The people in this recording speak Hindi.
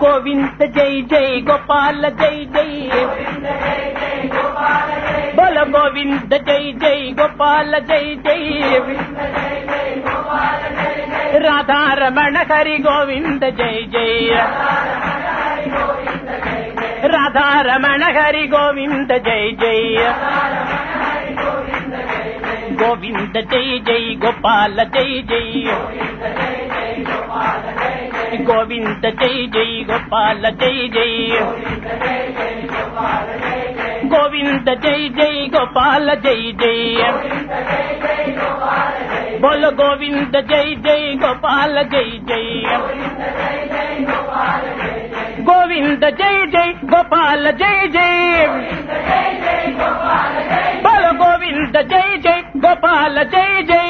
गोविंद जय जय गोपाल जय जय। बोल गोविंद जय जय गोपाल जय जय। राधा रमण हरि गोविंद जय जय। राधा रमण हरि गोविंद जय जय। गोविंद जय जय गोपाल जय जय। ಗೋವಿಂದ ಜೈ ಜೈ ಗೋಪಾಲ ಜೈ ಜೈ ಗೋವಿಂದ ಜೈ ಜೈ ಗೋಪಾಲ ಜೈ ಜೈ बोल गोविंद जय जय गोपाल जय जय गोविंद जय जय गोपाल जय जय बोल गोविंद जय जय गोपाल जय जय